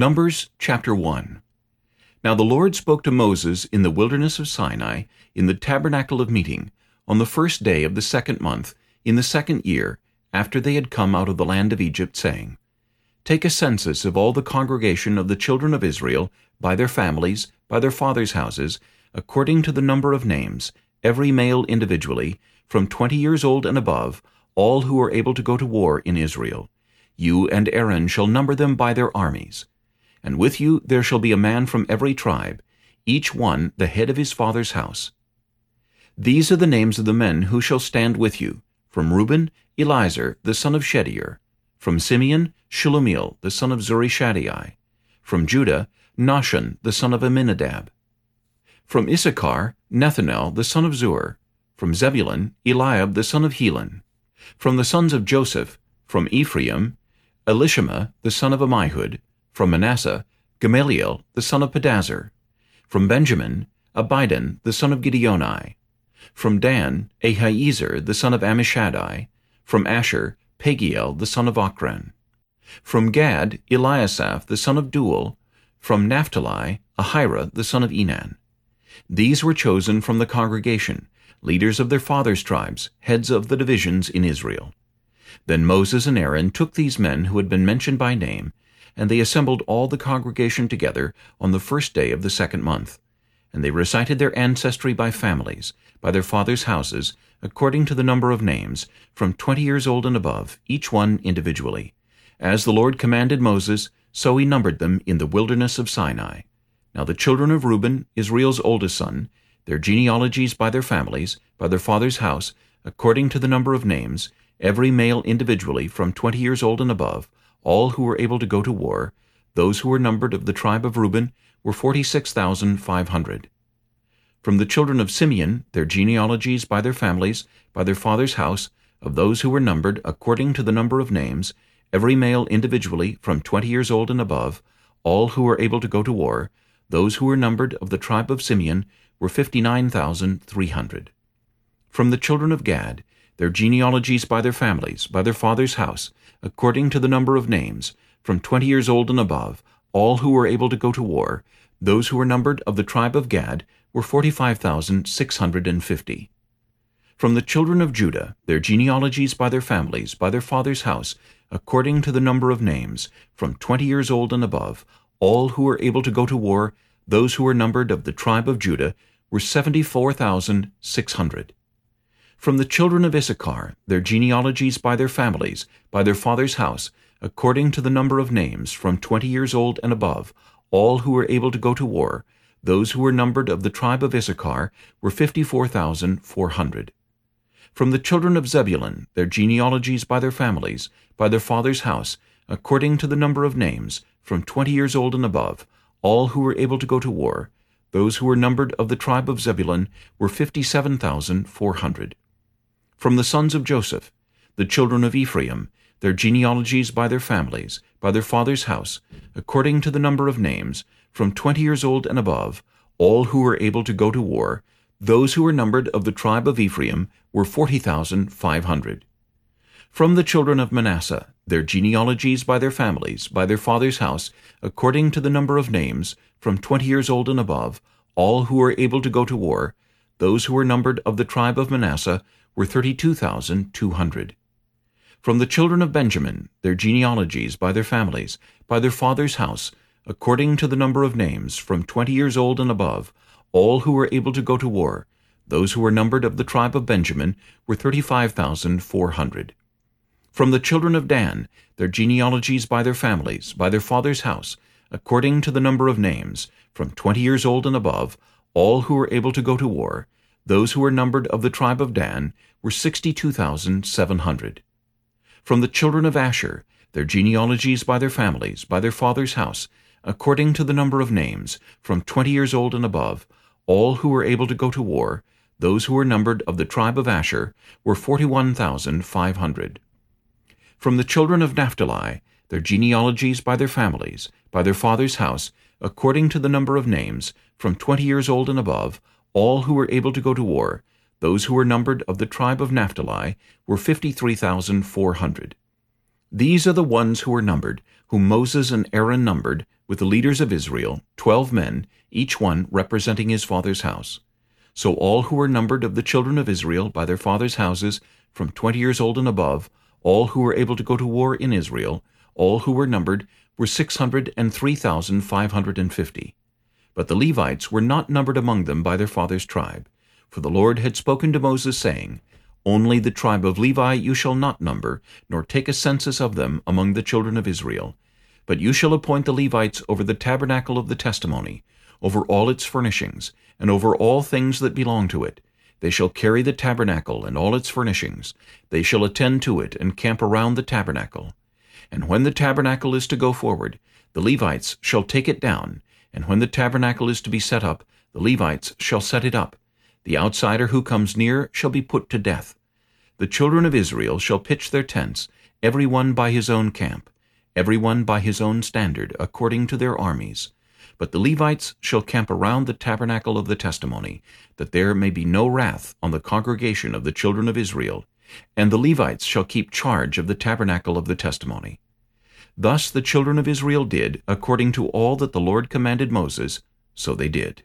Numbers chapter 1 Now the Lord spoke to Moses in the wilderness of Sinai, in the tabernacle of meeting, on the first day of the second month, in the second year, after they had come out of the land of Egypt, saying, Take a census of all the congregation of the children of Israel, by their families, by their fathers' houses, according to the number of names, every male individually, from twenty years old and above, all who are able to go to war in Israel. You and Aaron shall number them by their armies. And with you there shall be a man from every tribe, each one the head of his father's house. These are the names of the men who shall stand with you. From Reuben, Elizur, the son of Shedeur. From Simeon, Shelumiel, the son of Zurishaddai. From Judah, Nahshon, the son of Amminadab. From Issachar, Nethanel, the son of Zuar. From Zebulun, Eliab, the son of Helon. From the sons of Joseph, from Ephraim, Elishama, the son of Ammihud. From Manasseh, Gamaliel, the son of Pedahzur. From Benjamin, Abidan, the son of Gideoni. From Dan, Ahiezer, the son of Ammishaddai. From Asher, Pagiel, the son of Ocran. From Gad, Eliasaph, the son of Deuel. From Naphtali, Ahira, the son of Enan. These were chosen from the congregation, leaders of their fathers' tribes, heads of the divisions in Israel. Then Moses and Aaron took these men who had been mentioned by name, and they assembled all the congregation together on the first day of the second month. And they recited their ancestry by families, by their fathers' houses, according to the number of names, from twenty years old and above, each one individually. As the Lord commanded Moses, so he numbered them in the wilderness of Sinai. Now the children of Reuben, Israel's oldest son, their genealogies by their families, by their father's house, according to the number of names, every male individually from twenty years old and above, all who were able to go to war, those who were numbered of the tribe of Reuben, were forty-six thousand five hundred. From the children of Simeon, their genealogies by their families, by their father's house, of those who were numbered according to the number of names, every male individually from twenty years old and above, all who were able to go to war, those who were numbered of the tribe of Simeon were fifty-nine thousand three hundred. From the children of Gad, their genealogies by their families, by their father's house, according to the number of names, from twenty years old and above, all who were able to go to war, those who were numbered of the tribe of Gad were forty-five thousand six hundred and fifty. From the children of Judah, their genealogies by their families, by their father's house, according to the number of names, from twenty years old and above, all who were able to go to war, those who were numbered of the tribe of Judah, were seventy-four thousand six hundred. From the children of Issachar, their genealogies by their families, by their father's house, according to the number of names, from twenty years old and above, all who were able to go to war, those who were numbered of the tribe of Issachar, were fifty-four thousand four hundred. From the children of Zebulun, their genealogies by their families, by their father's house, according to the number of names, from twenty years old and above, all who were able to go to war, those who were numbered of the tribe of Zebulun, were fifty-seven thousand four hundred. From the sons of Joseph, the children of Ephraim, their genealogies by their families, by their father's house, according to the number of names, from twenty years old and above, all who were able to go to war, those who were numbered of the tribe of Ephraim were forty thousand five hundred. From the children of Manasseh, their genealogies by their families, by their father's house, according to the number of names, from twenty years old and above, all who were able to go to war, those who were numbered of the tribe of Manasseh were thirty-two thousand two hundred. From the children of Benjamin, their genealogies by their families, by their father's house, according to the number of names, from twenty years old and above, all who were able to go to war, those who were numbered of the tribe of Benjamin, were thirty-five thousand four hundred. From the children of Dan, their genealogies by their families, by their father's house, according to the number of names, from twenty years old and above, all who were able to go to war, those who were numbered of the tribe of Dan were sixty-two thousand seven hundred. From the children of Asher, their genealogies by their families, by their father's house, according to the number of names, from twenty years old and above, all who were able to go to war, those who were numbered of the tribe of Asher, were forty-one thousand five hundred. From the children of Naphtali, their genealogies by their families, by their father's house, according to the number of names, from twenty years old and above, all who were able to go to war, those who were numbered of the tribe of Naphtali, were fifty-three thousand four hundred. These are the ones who were numbered, whom Moses and Aaron numbered, with the leaders of Israel, twelve men, each one representing his father's house. So all who were numbered of the children of Israel by their fathers' houses, from twenty years old and above, all who were able to go to war in Israel, all who were numbered, were six hundred and three thousand five hundred and fifty. But the Levites were not numbered among them by their father's tribe. For the Lord had spoken to Moses, saying, Only the tribe of Levi you shall not number, nor take a census of them among the children of Israel. But you shall appoint the Levites over the tabernacle of the testimony, over all its furnishings, and over all things that belong to it. They shall carry the tabernacle and all its furnishings. They shall attend to it and camp around the tabernacle. And when the tabernacle is to go forward, the Levites shall take it down, and when the tabernacle is to be set up, the Levites shall set it up. The outsider who comes near shall be put to death. The children of Israel shall pitch their tents, every one by his own camp, every one by his own standard, according to their armies. But the Levites shall camp around the tabernacle of the testimony, that there may be no wrath on the congregation of the children of Israel, and the Levites shall keep charge of the tabernacle of the testimony. Thus the children of Israel did, according to all that the Lord commanded Moses, so they did.